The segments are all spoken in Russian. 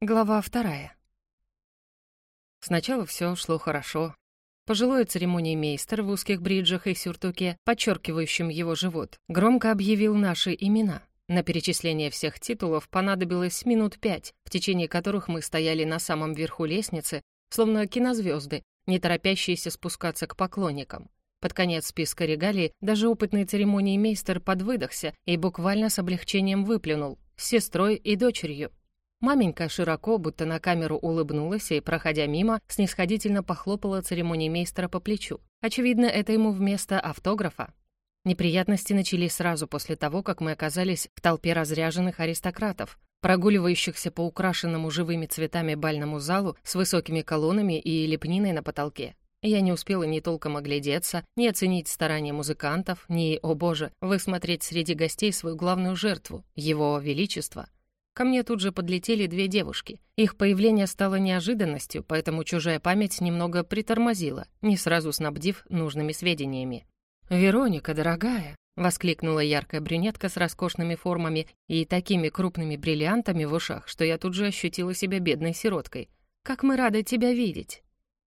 Глава вторая. Сначала все шло хорошо. Пожилой церемониймейстер в узких бриджах и сюртуке, подчеркивающем его живот, громко объявил наши имена. На перечисление всех титулов понадобилось минут пять, в течение которых мы стояли на самом верху лестницы, словно кинозвезды, не торопящиеся спускаться к поклонникам. Под конец списка регалий даже опытный церемониймейстер подвыдохся и буквально с облегчением выплюнул сестрой и дочерью. Маменька широко, будто на камеру улыбнулась и, проходя мимо, снисходительно похлопала церемониймейстера по плечу. Очевидно, это ему вместо автографа. Неприятности начались сразу после того, как мы оказались в толпе разряженных аристократов, прогуливающихся по украшенному живыми цветами бальному залу с высокими колоннами и лепниной на потолке. Я не успела ни толком оглядеться, ни оценить старания музыкантов, ни, о боже, высмотреть среди гостей свою главную жертву, его величество — Ко мне тут же подлетели две девушки. Их появление стало неожиданностью, поэтому чужая память немного притормозила, не сразу снабдив нужными сведениями. «Вероника, дорогая!» — воскликнула яркая брюнетка с роскошными формами и такими крупными бриллиантами в ушах, что я тут же ощутила себя бедной сироткой. «Как мы рады тебя видеть!»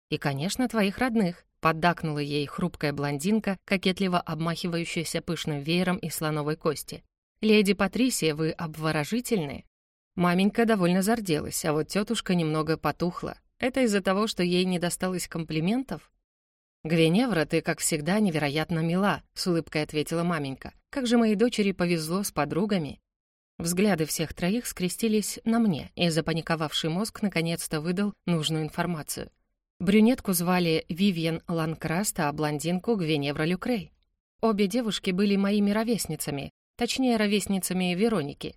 «И, конечно, твоих родных!» — поддакнула ей хрупкая блондинка, кокетливо обмахивающаяся пышным веером из слоновой кости. «Леди Патрисия, вы обворожительные!» Маменька довольно зарделась, а вот тетушка немного потухла. Это из-за того, что ей не досталось комплиментов? «Гвиневра, ты, как всегда, невероятно мила», — с улыбкой ответила маменька. «Как же моей дочери повезло с подругами». Взгляды всех троих скрестились на мне, и запаниковавший мозг наконец-то выдал нужную информацию. Брюнетку звали Вивьен Ланкраст, а блондинку — Гвиневра Люкрей. Обе девушки были моими ровесницами, точнее, ровесницами Вероники,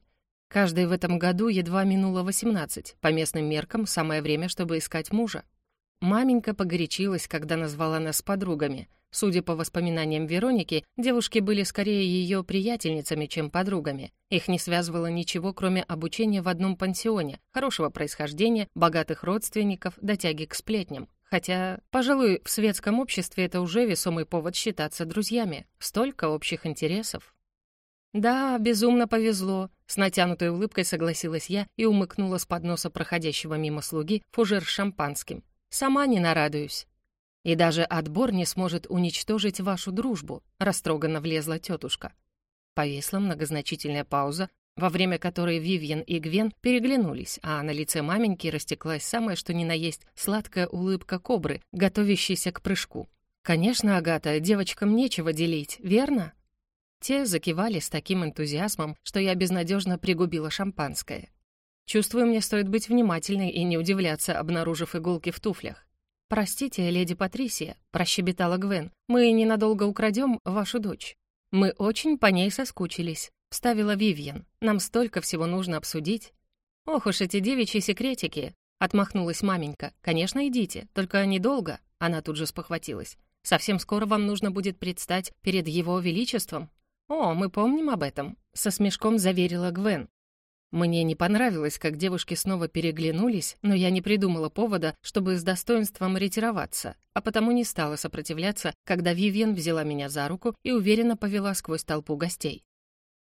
Каждой в этом году едва минуло 18, по местным меркам самое время, чтобы искать мужа. Маменька погорячилась, когда назвала нас подругами. Судя по воспоминаниям Вероники, девушки были скорее ее приятельницами, чем подругами. Их не связывало ничего, кроме обучения в одном пансионе, хорошего происхождения, богатых родственников, дотяги к сплетням. Хотя, пожалуй, в светском обществе это уже весомый повод считаться друзьями. Столько общих интересов. «Да, безумно повезло», — с натянутой улыбкой согласилась я и умыкнула с подноса проходящего мимо слуги фужер с шампанским. «Сама не нарадуюсь». «И даже отбор не сможет уничтожить вашу дружбу», — растроганно влезла тетушка. Повесла многозначительная пауза, во время которой Вивьен и Гвен переглянулись, а на лице маменьки растеклась самая что ни на есть сладкая улыбка кобры, готовящейся к прыжку. «Конечно, Агата, девочкам нечего делить, верно?» Те закивали с таким энтузиазмом, что я безнадежно пригубила шампанское. Чувствую, мне стоит быть внимательной и не удивляться, обнаружив иголки в туфлях. «Простите, леди Патрисия», — прощебетала Гвен, «мы ненадолго украдем вашу дочь». «Мы очень по ней соскучились», — вставила Вивьен. «Нам столько всего нужно обсудить». «Ох уж эти девичьи секретики», — отмахнулась маменька. «Конечно, идите, только недолго», — она тут же спохватилась. «Совсем скоро вам нужно будет предстать перед его величеством». «О, мы помним об этом», — со смешком заверила Гвен. Мне не понравилось, как девушки снова переглянулись, но я не придумала повода, чтобы с достоинством ретироваться, а потому не стала сопротивляться, когда Вивьен взяла меня за руку и уверенно повела сквозь толпу гостей.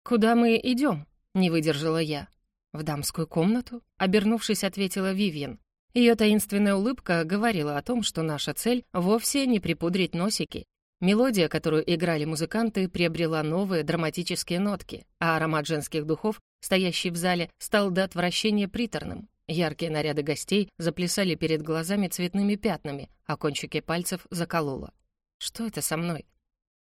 «Куда мы идем?» — не выдержала я. «В дамскую комнату?» — обернувшись, ответила Вивьен. Ее таинственная улыбка говорила о том, что наша цель вовсе не припудрить носики Мелодия, которую играли музыканты, приобрела новые драматические нотки, а аромат женских духов, стоящий в зале, стал до отвращения приторным. Яркие наряды гостей заплясали перед глазами цветными пятнами, а кончики пальцев закололо. Что это со мной?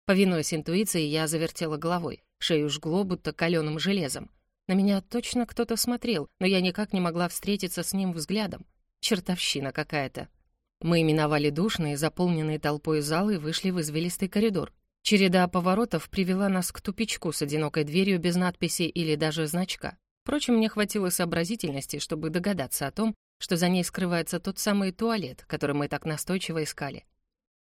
Повинуясь интуиции, я завертела головой. Шею жгло, будто каленым железом. На меня точно кто-то смотрел, но я никак не могла встретиться с ним взглядом. Чертовщина какая-то. Мы миновали душные, заполненные толпой залы и вышли в извилистый коридор. Череда поворотов привела нас к тупичку с одинокой дверью без надписи или даже значка. Впрочем, мне хватило сообразительности, чтобы догадаться о том, что за ней скрывается тот самый туалет, который мы так настойчиво искали.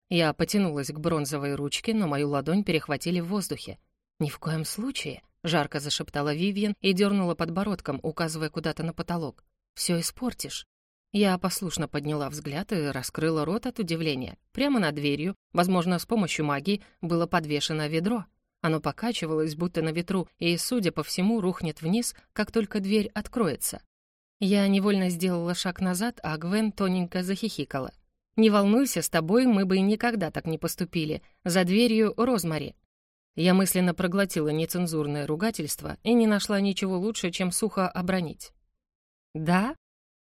Я потянулась к бронзовой ручке, но мою ладонь перехватили в воздухе. «Ни в коем случае», — жарко зашептала Вивьен и дернула подбородком, указывая куда-то на потолок. «Все испортишь». Я послушно подняла взгляд и раскрыла рот от удивления. Прямо над дверью, возможно, с помощью магии, было подвешено ведро. Оно покачивалось, будто на ветру, и, судя по всему, рухнет вниз, как только дверь откроется. Я невольно сделала шаг назад, а Гвен тоненько захихикала. «Не волнуйся, с тобой мы бы никогда так не поступили. За дверью Розмари». Я мысленно проглотила нецензурное ругательство и не нашла ничего лучше, чем сухо обронить. «Да?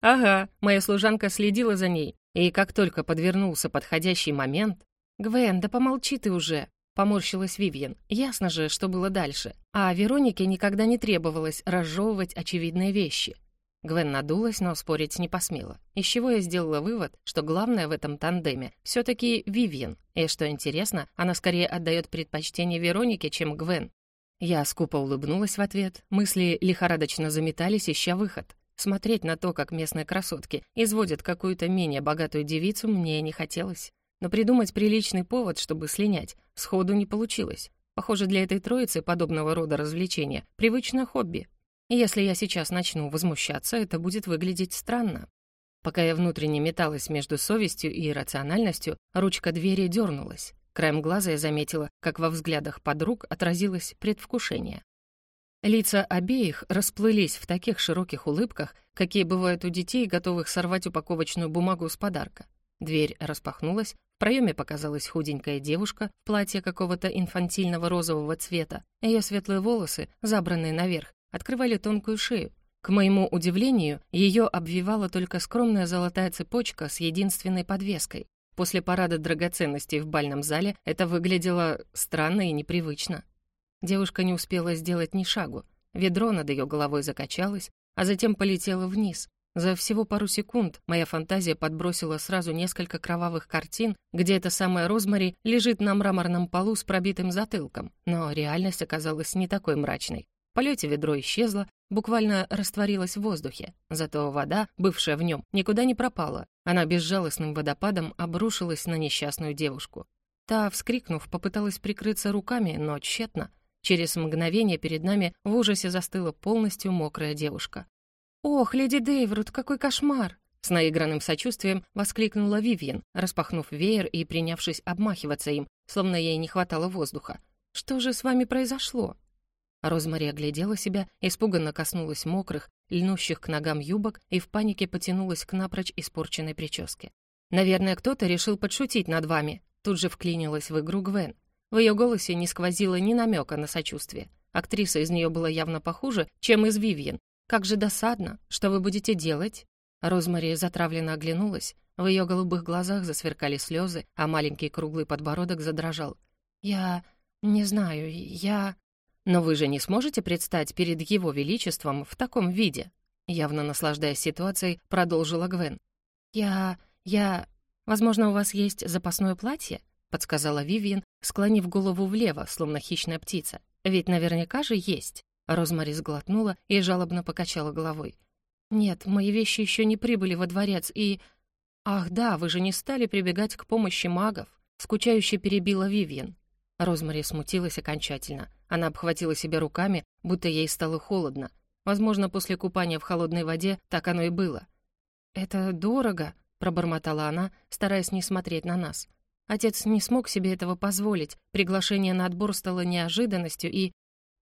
Ага, моя служанка следила за ней, и как только подвернулся подходящий момент... «Гвен, да помолчи ты уже!» — поморщилась Вивьен. «Ясно же, что было дальше. А Веронике никогда не требовалось разжевывать очевидные вещи. Гвен надулась, но спорить не посмела. Из чего я сделала вывод, что главное в этом тандеме все таки Вивьен, и, что интересно, она скорее отдает предпочтение Веронике, чем Гвен. Я скупо улыбнулась в ответ, мысли лихорадочно заметались, ища выход. Смотреть на то, как местные красотки изводят какую-то менее богатую девицу, мне не хотелось. Но придумать приличный повод, чтобы слинять, сходу не получилось. Похоже, для этой троицы подобного рода развлечения — привычное хобби, и если я сейчас начну возмущаться, это будет выглядеть странно. Пока я внутренне металась между совестью и рациональностью, ручка двери дернулась. Краем глаза я заметила, как во взглядах подруг отразилось предвкушение. Лица обеих расплылись в таких широких улыбках, какие бывают у детей, готовых сорвать упаковочную бумагу с подарка. Дверь распахнулась, в проеме показалась худенькая девушка в платье какого-то инфантильного розового цвета. Ее светлые волосы, забранные наверх, открывали тонкую шею. К моему удивлению, ее обвивала только скромная золотая цепочка с единственной подвеской. После парада драгоценностей в бальном зале это выглядело странно и непривычно. Девушка не успела сделать ни шагу. Ведро над ее головой закачалось, а затем полетело вниз. За всего пару секунд моя фантазия подбросила сразу несколько кровавых картин, где эта самая Розмари лежит на мраморном полу с пробитым затылком, но реальность оказалась не такой мрачной. В полете ведро исчезло, буквально растворилось в воздухе. Зато вода, бывшая в нем, никуда не пропала. Она безжалостным водопадом обрушилась на несчастную девушку. Та, вскрикнув, попыталась прикрыться руками, но тщетно. Через мгновение перед нами в ужасе застыла полностью мокрая девушка. «Ох, леди Дейврут, какой кошмар!» С наигранным сочувствием воскликнула Вивьен, распахнув веер и принявшись обмахиваться им, словно ей не хватало воздуха. «Что же с вами произошло?» Розмари оглядела себя, испуганно коснулась мокрых, льнущих к ногам юбок и в панике потянулась к напрочь испорченной прическе. «Наверное, кто-то решил подшутить над вами», тут же вклинилась в игру Гвен. В ее голосе не сквозило ни намека на сочувствие. Актриса из нее была явно похуже, чем из Вивьен. «Как же досадно! Что вы будете делать?» Розмари затравленно оглянулась. В ее голубых глазах засверкали слезы, а маленький круглый подбородок задрожал. «Я... не знаю, я...» «Но вы же не сможете предстать перед его величеством в таком виде?» Явно наслаждаясь ситуацией, продолжила Гвен. «Я... я... Возможно, у вас есть запасное платье?» Подсказала Вивиан, склонив голову влево, словно хищная птица. «Ведь наверняка же есть». Розмари сглотнула и жалобно покачала головой. «Нет, мои вещи еще не прибыли во дворец, и...» «Ах да, вы же не стали прибегать к помощи магов», скучающе перебила Вивиан. Розмари смутилась окончательно. Она обхватила себя руками, будто ей стало холодно. Возможно, после купания в холодной воде так оно и было. «Это дорого», — пробормотала она, стараясь не смотреть на нас. Отец не смог себе этого позволить, приглашение на отбор стало неожиданностью, и...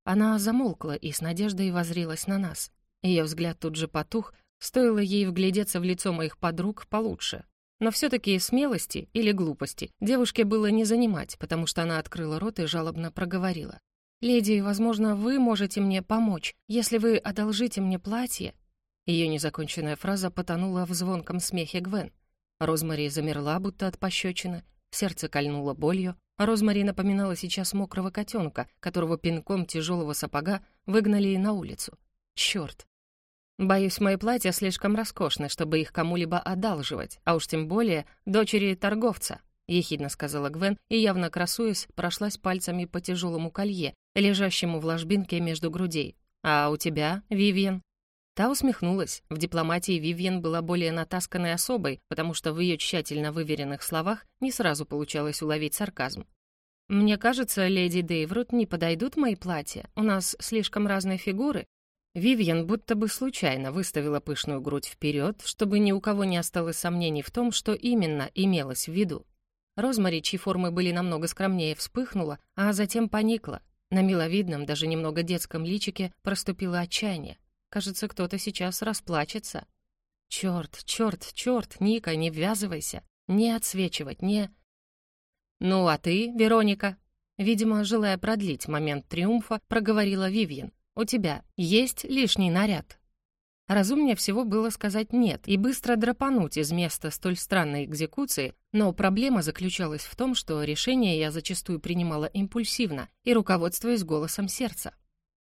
Она замолкла и с надеждой возрилась на нас. Ее взгляд тут же потух, стоило ей вглядеться в лицо моих подруг получше. Но все-таки смелости или глупости девушке было не занимать, потому что она открыла рот и жалобно проговорила. «Леди, возможно, вы можете мне помочь, если вы одолжите мне платье». Ее незаконченная фраза потонула в звонком смехе Гвен. Розмари замерла, будто от пощечины, сердце кольнуло болью, а Розмари напоминала сейчас мокрого котенка, которого пинком тяжелого сапога выгнали на улицу. Черт! Боюсь, мои платья слишком роскошны, чтобы их кому-либо одалживать, а уж тем более дочери торговца ехидно сказала Гвен и, явно красуясь, прошлась пальцами по тяжелому колье, лежащему в ложбинке между грудей. «А у тебя, Вивьен?» Та усмехнулась. В дипломатии Вивьен была более натасканной особой, потому что в ее тщательно выверенных словах не сразу получалось уловить сарказм. «Мне кажется, леди Дейврут не подойдут мои платья. У нас слишком разные фигуры». Вивьен будто бы случайно выставила пышную грудь вперед, чтобы ни у кого не осталось сомнений в том, что именно имелось в виду. Розмари, чьи формы были намного скромнее, вспыхнула, а затем поникла. На миловидном, даже немного детском личике проступило отчаяние. Кажется, кто-то сейчас расплачется. Черт, черт, черт, Ника, не ввязывайся. Не отсвечивать, не... Ну, а ты, Вероника? Видимо, желая продлить момент триумфа, проговорила Вивьен. У тебя есть лишний наряд? Разумнее всего было сказать «нет» и быстро драпануть из места столь странной экзекуции, но проблема заключалась в том, что решение я зачастую принимала импульсивно и руководствуясь голосом сердца.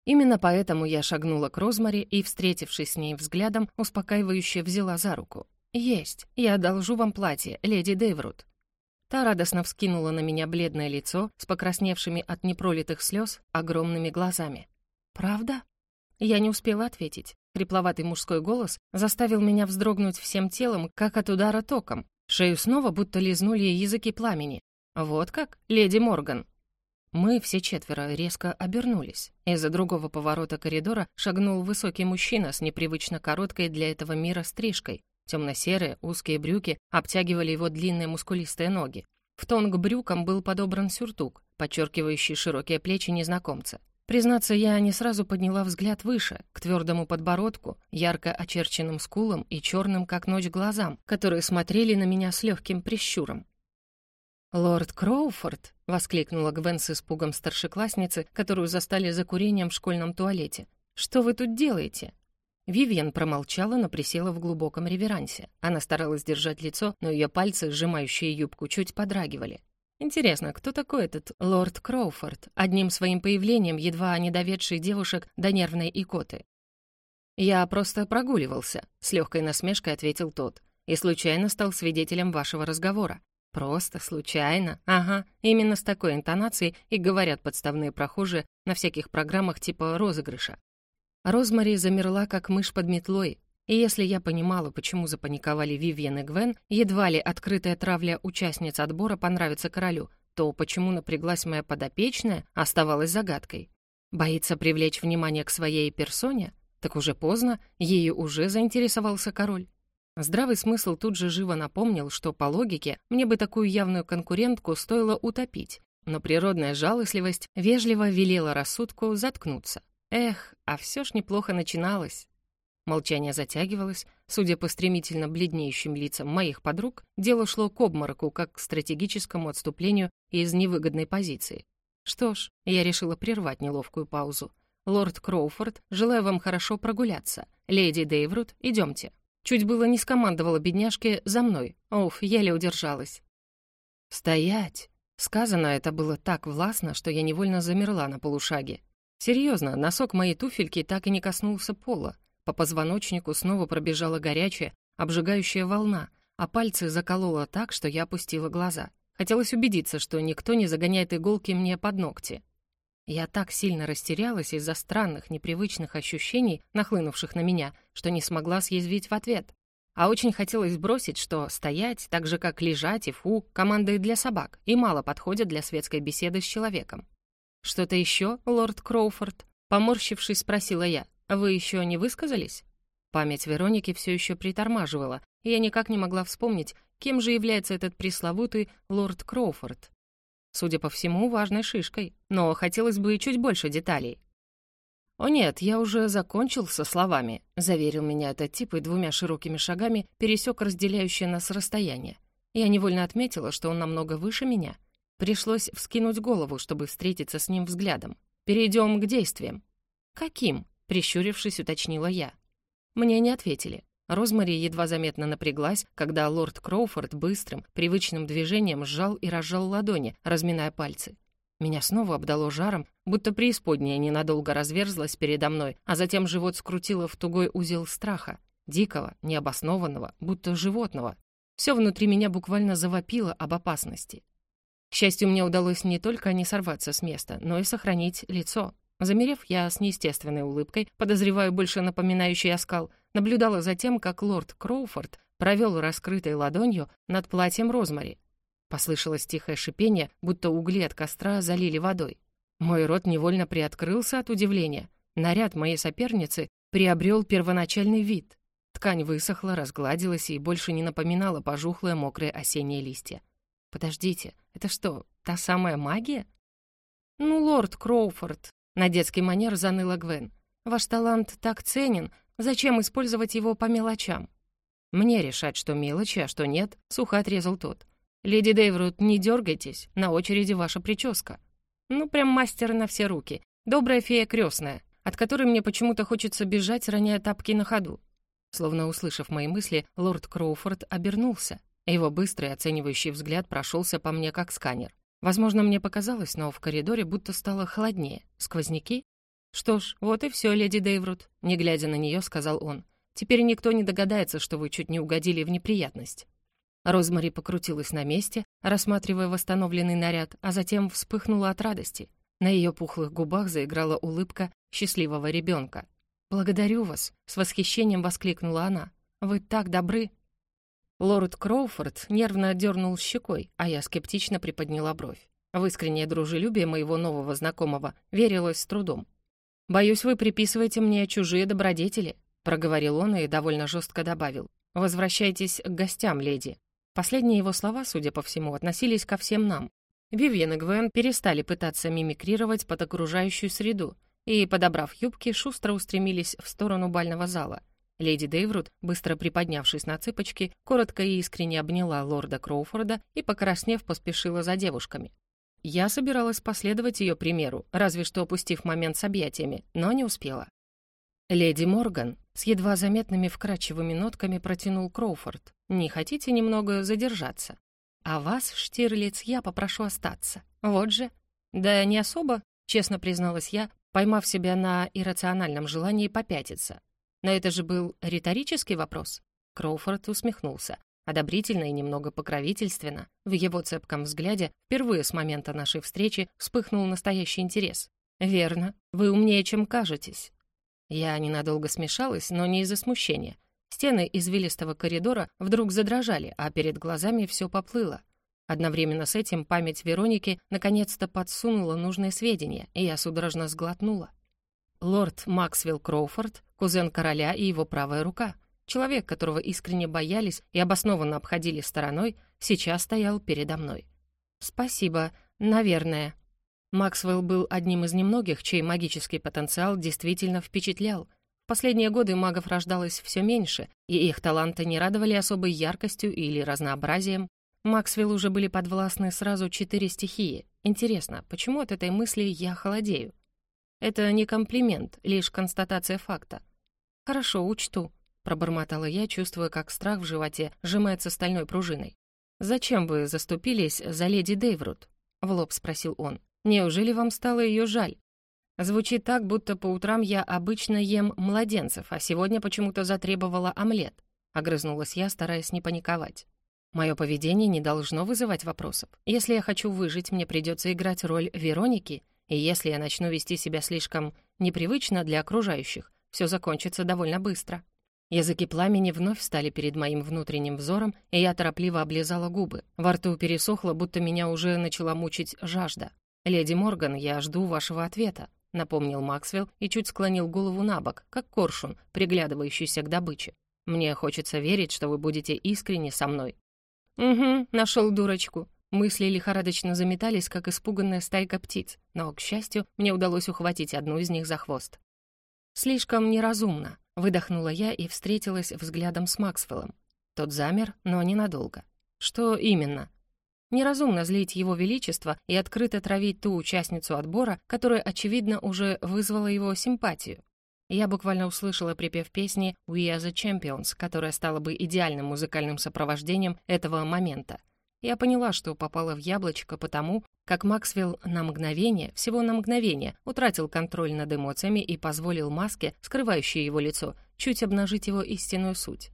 Именно поэтому я шагнула к Розмари и, встретившись с ней взглядом, успокаивающе взяла за руку. «Есть, я одолжу вам платье, леди Дейврут». Та радостно вскинула на меня бледное лицо с покрасневшими от непролитых слез огромными глазами. «Правда?» Я не успела ответить. Хрипловатый мужской голос заставил меня вздрогнуть всем телом, как от удара током. Шею снова будто лизнули языки пламени. «Вот как, леди Морган!» Мы все четверо резко обернулись. Из-за другого поворота коридора шагнул высокий мужчина с непривычно короткой для этого мира стрижкой. Темно-серые, узкие брюки обтягивали его длинные мускулистые ноги. В тон к брюкам был подобран сюртук, подчеркивающий широкие плечи незнакомца. Признаться, я не сразу подняла взгляд выше, к твердому подбородку, ярко очерченным скулам и черным, как ночь, глазам, которые смотрели на меня с легким прищуром. «Лорд Кроуфорд!» — воскликнула Гвен с испугом старшеклассницы, которую застали за курением в школьном туалете. «Что вы тут делаете?» Вивьен промолчала, но присела в глубоком реверансе. Она старалась держать лицо, но ее пальцы, сжимающие юбку, чуть подрагивали. Интересно, кто такой этот лорд Кроуфорд, одним своим появлением едва не доведший девушек до нервной икоты? «Я просто прогуливался», — с легкой насмешкой ответил тот, «и случайно стал свидетелем вашего разговора. Просто случайно. Ага, именно с такой интонацией и говорят подставные прохожие на всяких программах типа розыгрыша. Розмари замерла, как мышь под метлой, и если я понимала, почему запаниковали Вивьен и Гвен, едва ли открытая травля участниц отбора понравится королю, то почему напряглась моя подопечная, оставалась загадкой. Боится привлечь внимание к своей персоне? Так уже поздно, ею уже заинтересовался король. Здравый смысл тут же живо напомнил, что по логике мне бы такую явную конкурентку стоило утопить, но природная жалостливость вежливо велела рассудку заткнуться. Эх, а все ж неплохо начиналось. Молчание затягивалось. Судя по стремительно бледнеющим лицам моих подруг, дело шло к обмороку, как к стратегическому отступлению из невыгодной позиции. Что ж, я решила прервать неловкую паузу. «Лорд Кроуфорд, желаю вам хорошо прогуляться. Леди Дейврут, идемте». Чуть было не скомандовала бедняжке за мной. Оф, еле удержалась. «Стоять!» Сказано это было так властно, что я невольно замерла на полушаге. Серьезно, носок моей туфельки так и не коснулся пола. По позвоночнику снова пробежала горячая, обжигающая волна, а пальцы заколола так, что я опустила глаза. Хотелось убедиться, что никто не загоняет иголки мне под ногти. Я так сильно растерялась из-за странных, непривычных ощущений, нахлынувших на меня, что не смогла съязвить в ответ. А очень хотелось бросить, что стоять, так же как лежать и фу, команды для собак, и мало подходят для светской беседы с человеком. «Что-то еще, лорд Кроуфорд?» Поморщившись, спросила я. «Вы еще не высказались?» Память Вероники все еще притормаживала, и я никак не могла вспомнить, кем же является этот пресловутый лорд Кроуфорд. Судя по всему, важной шишкой, но хотелось бы чуть больше деталей. «О нет, я уже закончил со словами», — заверил меня этот тип и двумя широкими шагами пересек разделяющее нас расстояние. Я невольно отметила, что он намного выше меня. Пришлось вскинуть голову, чтобы встретиться с ним взглядом. «Перейдем к действиям». «Каким?» Прищурившись, уточнила я. Мне не ответили. Розмари едва заметно напряглась, когда лорд Кроуфорд быстрым, привычным движением сжал и разжал ладони, разминая пальцы. Меня снова обдало жаром, будто преисподняя ненадолго разверзлась передо мной, а затем живот скрутило в тугой узел страха, дикого, необоснованного, будто животного. Все внутри меня буквально завопило об опасности. К счастью, мне удалось не только не сорваться с места, но и сохранить лицо, Замерев, я с неестественной улыбкой, подозреваю больше напоминающий оскал, наблюдала за тем, как лорд Кроуфорд провел раскрытой ладонью над платьем Розмари. Послышалось тихое шипение, будто угли от костра залили водой. Мой рот невольно приоткрылся от удивления. Наряд моей соперницы приобрел первоначальный вид. Ткань высохла, разгладилась и больше не напоминала пожухлые мокрые осенние листья. «Подождите, это что, та самая магия?» «Ну, лорд Кроуфорд», на детский манер заныла Гвен. Ваш талант так ценен, зачем использовать его по мелочам?» «Мне решать, что мелочи, а что нет», — сухо отрезал тот. «Леди Дейврут, не дергайтесь, на очереди ваша прическа». «Ну, прям мастер на все руки. Добрая фея крестная, от которой мне почему-то хочется бежать, роняя тапки на ходу». Словно услышав мои мысли, лорд Кроуфорд обернулся. Его быстрый оценивающий взгляд прошелся по мне как сканер. Возможно, мне показалось, но в коридоре будто стало холоднее. Сквозняки? «Что ж, вот и все, леди Дейврут», — не глядя на нее, сказал он. «Теперь никто не догадается, что вы чуть не угодили в неприятность». Розмари покрутилась на месте, рассматривая восстановленный наряд, а затем вспыхнула от радости. На ее пухлых губах заиграла улыбка счастливого ребенка. «Благодарю вас!» — с восхищением воскликнула она. «Вы так добры!» Лорд Кроуфорд нервно дернул щекой, а я скептично приподняла бровь. В искреннее дружелюбие моего нового знакомого верилось с трудом. «Боюсь, вы приписываете мне чужие добродетели», — проговорил он и довольно жестко добавил. «Возвращайтесь к гостям, леди». Последние его слова, судя по всему, относились ко всем нам. Вивьен и Гвен перестали пытаться мимикрировать под окружающую среду и, подобрав юбки, шустро устремились в сторону бального зала. Леди Дейврут, быстро приподнявшись на цыпочки, коротко и искренне обняла лорда Кроуфорда и, покраснев, поспешила за девушками. Я собиралась последовать ее примеру, разве что опустив момент с объятиями, но не успела. «Леди Морган», с едва заметными вкрадчивыми нотками протянул Кроуфорд. «Не хотите немного задержаться? А вас, Штирлиц, я попрошу остаться. Вот же». «Да не особо», — честно призналась я, поймав себя на иррациональном желании попятиться. Но это же был риторический вопрос. Кроуфорд усмехнулся, одобрительно и немного покровительственно. В его цепком взгляде впервые с момента нашей встречи вспыхнул настоящий интерес. «Верно, вы умнее, чем кажетесь». Я ненадолго смешалась, но не из-за смущения. Стены извилистого коридора вдруг задрожали, а перед глазами все поплыло. Одновременно с этим память Вероники наконец-то подсунула нужные сведения, и я судорожно сглотнула. Лорд Максвелл Кроуфорд, кузен короля и его правая рука. Человек, которого искренне боялись и обоснованно обходили стороной, сейчас стоял передо мной. «Спасибо, наверное», Максвелл был одним из немногих, чей магический потенциал действительно впечатлял. В последние годы магов рождалось все меньше, и их таланты не радовали особой яркостью или разнообразием. Максвелл уже были подвластны сразу четыре стихии. Интересно, почему от этой мысли я холодею? Это не комплимент, лишь констатация факта. «Хорошо, учту», — пробормотала я, чувствуя, как страх в животе сжимается стальной пружиной. «Зачем вы заступились за леди Дейврут?» — в лоб спросил он. Неужели вам стало ее жаль? Звучит так, будто по утрам я обычно ем младенцев, а сегодня почему-то затребовала омлет. Огрызнулась я, стараясь не паниковать. Мое поведение не должно вызывать вопросов. Если я хочу выжить, мне придется играть роль Вероники, и если я начну вести себя слишком непривычно для окружающих, все закончится довольно быстро. Языки пламени вновь встали перед моим внутренним взором, и я торопливо облизала губы. Во рту пересохло, будто меня уже начала мучить жажда. «Леди Морган, я жду вашего ответа», — напомнил Максвелл и чуть склонил голову на бок, как коршун, приглядывающийся к добыче. «Мне хочется верить, что вы будете искренне со мной». «Угу, нашел дурочку». Мысли лихорадочно заметались, как испуганная стайка птиц, но, к счастью, мне удалось ухватить одну из них за хвост. «Слишком неразумно», — выдохнула я и встретилась взглядом с Максвеллом. Тот замер, но ненадолго. «Что именно?» Неразумно злить его величество и открыто травить ту участницу отбора, которая, очевидно, уже вызвала его симпатию. Я буквально услышала припев песни «We are the champions», которая стала бы идеальным музыкальным сопровождением этого момента. Я поняла, что попала в яблочко потому, как Максвелл на мгновение, всего на мгновение, утратил контроль над эмоциями и позволил маске, скрывающей его лицо, чуть обнажить его истинную суть.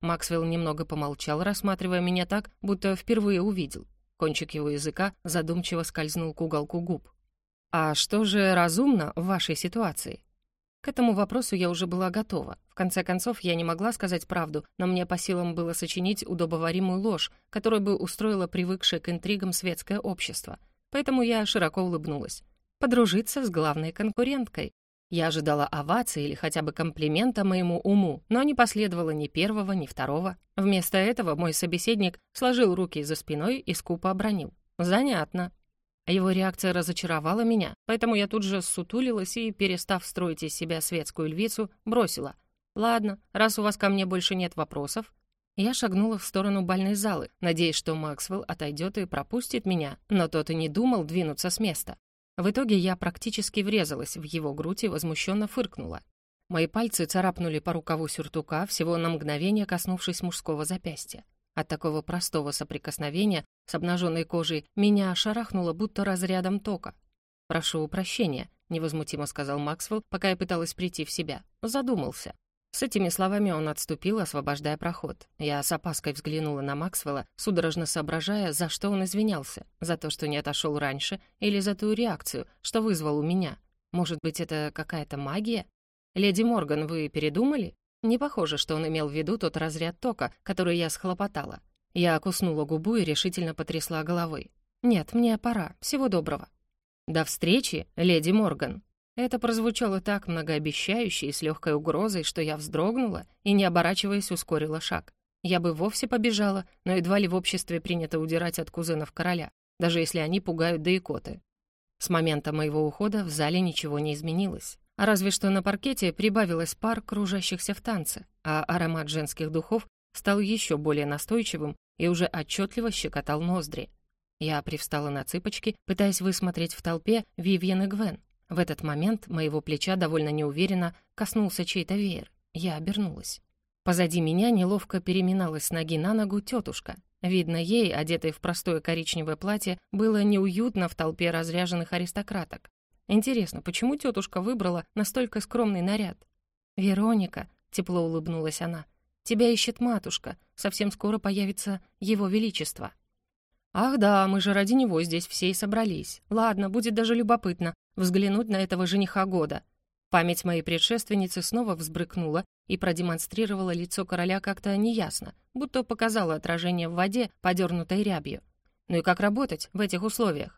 Максвелл немного помолчал, рассматривая меня так, будто впервые увидел. Кончик его языка задумчиво скользнул к уголку губ. «А что же разумно в вашей ситуации?» К этому вопросу я уже была готова. В конце концов, я не могла сказать правду, но мне по силам было сочинить удобоваримую ложь, которую бы устроило привыкшее к интригам светское общество. Поэтому я широко улыбнулась. Подружиться с главной конкуренткой. Я ожидала овации или хотя бы комплимента моему уму, но не последовало ни первого, ни второго. Вместо этого мой собеседник сложил руки за спиной и скупо обронил. «Занятно». Его реакция разочаровала меня, поэтому я тут же сутулилась и, перестав строить из себя светскую львицу, бросила. «Ладно, раз у вас ко мне больше нет вопросов...» Я шагнула в сторону бальной залы, надеясь, что Максвелл отойдет и пропустит меня, но тот и не думал двинуться с места. В итоге я практически врезалась в его грудь и возмущенно фыркнула. Мои пальцы царапнули по рукаву сюртука, всего на мгновение коснувшись мужского запястья. От такого простого соприкосновения с обнаженной кожей меня шарахнуло будто разрядом тока. «Прошу прощения», — невозмутимо сказал Максвелл, пока я пыталась прийти в себя. Задумался. С этими словами он отступил, освобождая проход. Я с опаской взглянула на Максвелла, судорожно соображая, за что он извинялся. За то, что не отошел раньше, или за ту реакцию, что вызвал у меня. Может быть, это какая-то магия? «Леди Морган, вы передумали?» Не похоже, что он имел в виду тот разряд тока, который я схлопотала. Я окуснула губу и решительно потрясла головой. «Нет, мне пора. Всего доброго». «До встречи, леди Морган», это прозвучало так многообещающе и с легкой угрозой, что я вздрогнула и, не оборачиваясь, ускорила шаг. Я бы вовсе побежала, но едва ли в обществе принято удирать от кузенов короля, даже если они пугают да икоты. С момента моего ухода в зале ничего не изменилось. Разве что на паркете прибавилось пар кружащихся в танце, а аромат женских духов стал еще более настойчивым и уже отчетливо щекотал ноздри. Я привстала на цыпочки, пытаясь высмотреть в толпе Вивьен и Гвен, в этот момент моего плеча довольно неуверенно коснулся чей-то веер. Я обернулась. Позади меня неловко переминалась с ноги на ногу тетушка. Видно, ей, одетой в простое коричневое платье, было неуютно в толпе разряженных аристократок. Интересно, почему тетушка выбрала настолько скромный наряд? «Вероника», — тепло улыбнулась она, — «тебя ищет матушка, совсем скоро появится его величество». «Ах да, мы же ради него здесь все и собрались. Ладно, будет даже любопытно, взглянуть на этого жениха года. Память моей предшественницы снова взбрыкнула и продемонстрировала лицо короля как-то неясно, будто показала отражение в воде, подернутой рябью. Ну и как работать в этих условиях?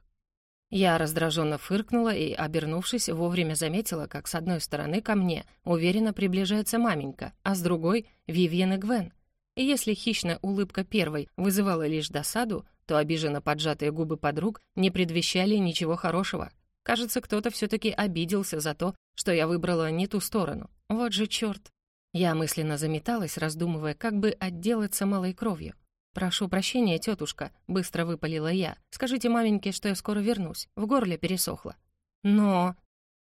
Я раздраженно фыркнула и, обернувшись, вовремя заметила, как с одной стороны ко мне уверенно приближается маменька, а с другой — Вивьен и Гвен. И если хищная улыбка первой вызывала лишь досаду, то обиженно поджатые губы подруг не предвещали ничего хорошего. Кажется, кто-то все-таки обиделся за то, что я выбрала не ту сторону. Вот же черт. Я мысленно заметалась, раздумывая, как бы отделаться малой кровью. «Прошу прощения, тетушка», — быстро выпалила я. «Скажите маменьке, что я скоро вернусь. В горле пересохло». «Но...»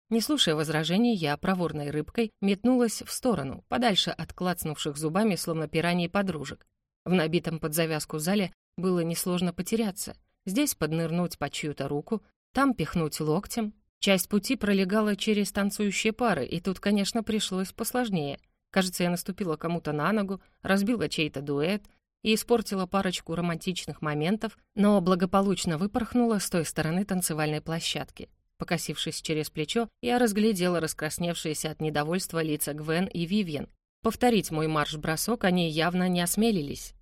Не слушая возражений, я проворной рыбкой метнулась в сторону, подальше от клацнувших зубами, словно пираний подружек. В набитом под завязку зале было несложно потеряться. Здесь поднырнуть под чью-то руку, там пихнуть локтем. Часть пути пролегала через танцующие пары, и тут, конечно, пришлось посложнее. Кажется, я наступила кому-то на ногу, разбила чей-то дуэт и испортила парочку романтичных моментов, но благополучно выпорхнула с той стороны танцевальной площадки. Покосившись через плечо, я разглядела раскрасневшиеся от недовольства лица Гвен и Вивьен. Повторить мой марш-бросок они явно не осмелились.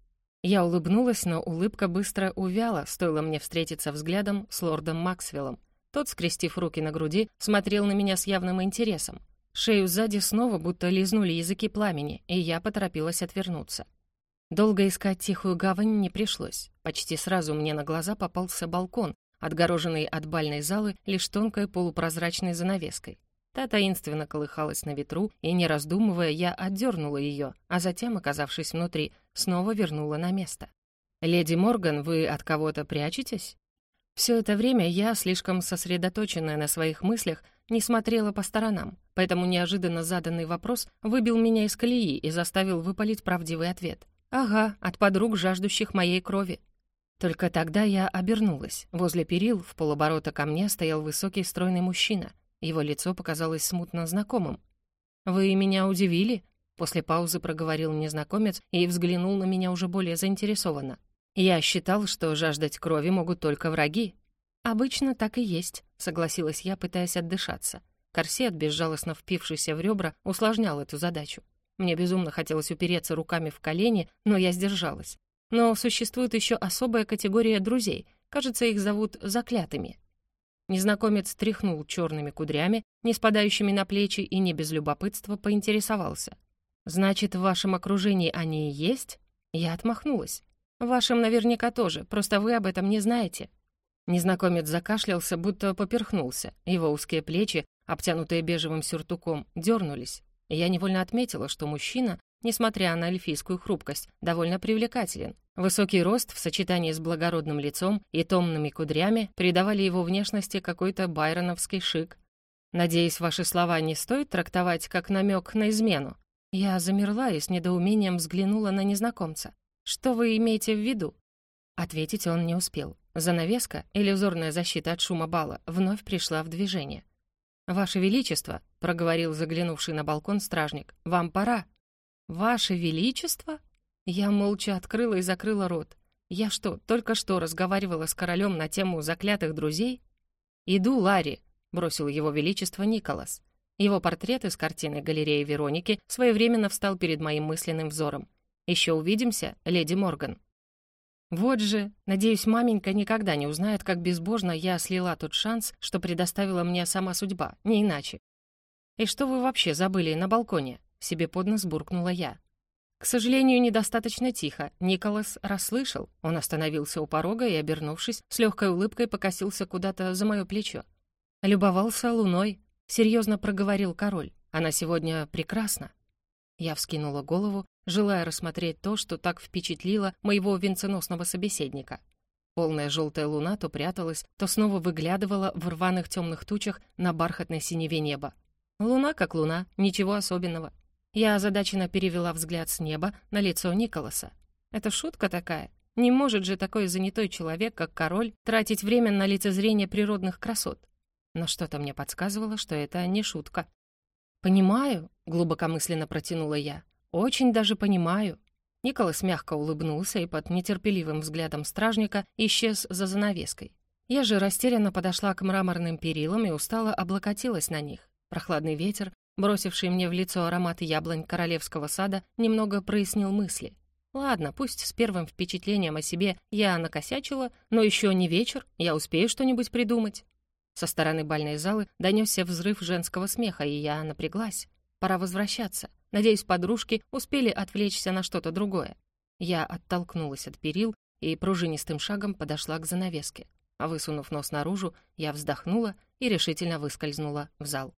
Я улыбнулась, но улыбка быстро увяла, стоило мне встретиться взглядом с лордом Максвеллом. Тот, скрестив руки на груди, смотрел на меня с явным интересом. Шею сзади снова будто лизнули языки пламени, и я поторопилась отвернуться. Долго искать тихую гавань не пришлось. Почти сразу мне на глаза попался балкон, отгороженный от бальной залы лишь тонкой полупрозрачной занавеской. Та таинственно колыхалась на ветру, и, не раздумывая, я отдернула ее, а затем, оказавшись внутри, снова вернула на место. «Леди Морган, вы от кого-то прячетесь?» Все это время я, слишком сосредоточенная на своих мыслях, не смотрела по сторонам, поэтому неожиданно заданный вопрос выбил меня из колеи и заставил выпалить правдивый ответ. «Ага, от подруг, жаждущих моей крови». Только тогда я обернулась. Возле перил в полоборота ко мне стоял высокий стройный мужчина — его лицо показалось смутно знакомым. «Вы меня удивили?» После паузы проговорил незнакомец и взглянул на меня уже более заинтересованно. «Я считал, что жаждать крови могут только враги». «Обычно так и есть», — согласилась я, пытаясь отдышаться. Корсет, безжалостно впившийся в ребра, усложнял эту задачу. Мне безумно хотелось упереться руками в колени, но я сдержалась. Но существует еще особая категория друзей. Кажется, их зовут заклятыми. Незнакомец тряхнул черными кудрями, не спадающими на плечи, и не без любопытства поинтересовался. «Значит, в вашем окружении они и есть?» Я отмахнулась. «В вашем наверняка тоже, просто вы об этом не знаете». Незнакомец закашлялся, будто поперхнулся. Его узкие плечи, обтянутые бежевым сюртуком, дернулись. Я невольно отметила, что мужчина, несмотря на эльфийскую хрупкость, довольно привлекателен. Высокий рост в сочетании с благородным лицом и томными кудрями придавали его внешности какой-то байроновский шик. «Надеюсь, ваши слова не стоит трактовать как намек на измену?» Я замерла и с недоумением взглянула на незнакомца. «Что вы имеете в виду?» Ответить он не успел. Занавеска, иллюзорная защита от шума бала, вновь пришла в движение. «Ваше Величество», — проговорил заглянувший на балкон стражник, — «вам пора». «Ваше Величество?» Я молча открыла и закрыла рот. Я что, только что разговаривала с королем на тему заклятых друзей? «Иду, Ларри», — бросил его величество Николас. Его портрет из картины галереи Вероники своевременно встал перед моим мысленным взором. «Еще увидимся, леди Морган». Вот же, надеюсь, маменька никогда не узнает, как безбожно я слила тот шанс, что предоставила мне сама судьба, не иначе. «И что вы вообще забыли на балконе?» — себе под нос буркнула я. К сожалению, недостаточно тихо. Николас расслышал. Он остановился у порога и, обернувшись, с легкой улыбкой покосился куда-то за мое плечо. «Любовался луной», — серьезно проговорил король. «Она сегодня прекрасна». Я вскинула голову, желая рассмотреть то, что так впечатлило моего венценосного собеседника. Полная желтая луна то пряталась, то снова выглядывала в рваных темных тучах на бархатной синеве неба. Луна как луна, ничего особенного. Я озадаченно перевела взгляд с неба на лицо Николаса. Это шутка такая? Не может же такой занятой человек, как король, тратить время на лицезрение природных красот. Но что-то мне подсказывало, что это не шутка. «Понимаю», — глубокомысленно протянула я. «Очень даже понимаю». Николас мягко улыбнулся и под нетерпеливым взглядом стражника исчез за занавеской. Я же растерянно подошла к мраморным перилам и устало облокотилась на них. Прохладный ветер бросивший мне в лицо аромат яблонь королевского сада, немного прояснил мысли. Ладно, пусть с первым впечатлением о себе я накосячила, но еще не вечер, я успею что-нибудь придумать. Со стороны бальной залы донесся взрыв женского смеха, и я напряглась. Пора возвращаться. Надеюсь, подружки успели отвлечься на что-то другое. Я оттолкнулась от перил и пружинистым шагом подошла к занавеске. Высунув нос наружу, я вздохнула и решительно выскользнула в зал.